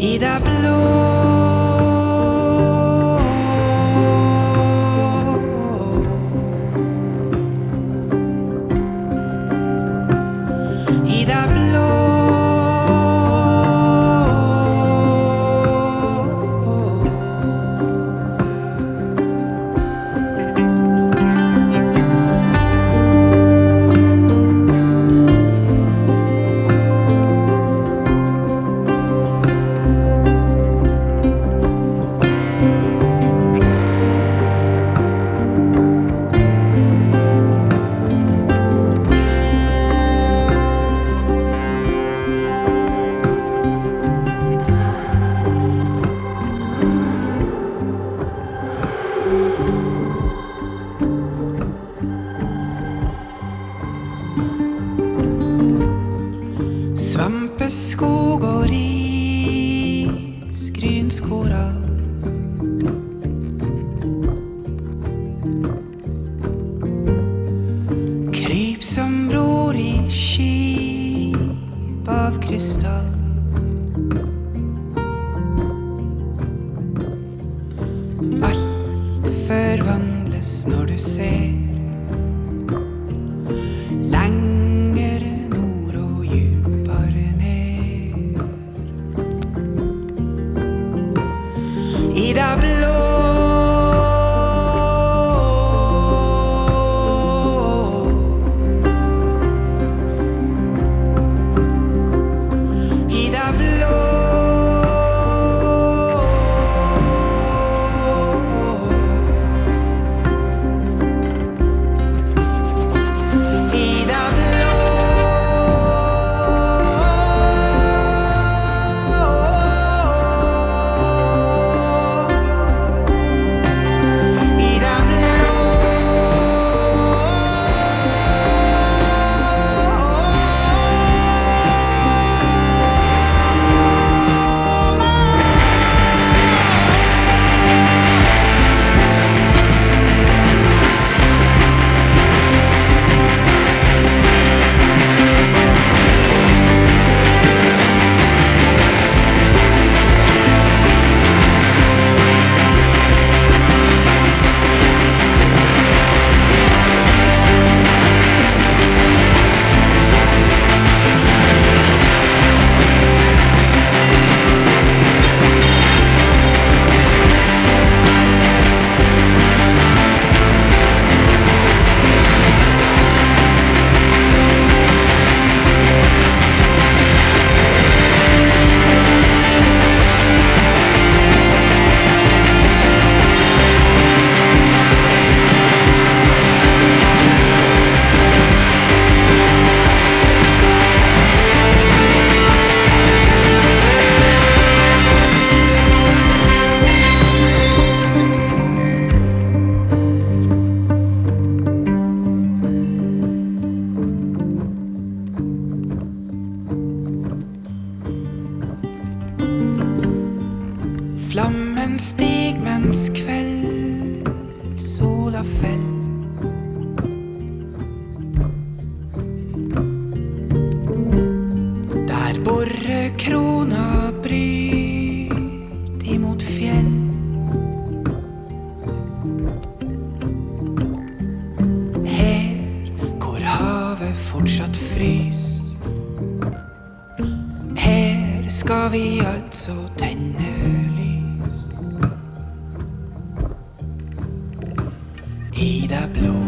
I det blå Svampeskog og ris, frys. Her skal vi altså tenne lys. I det blå.